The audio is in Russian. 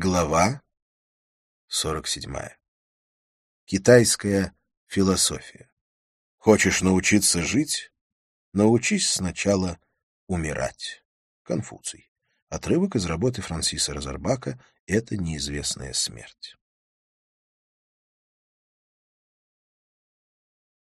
Глава 47. Китайская философия. Хочешь научиться жить? Научись сначала умирать. Конфуций. Отрывок из работы Франсиса Розарбака «Это неизвестная смерть».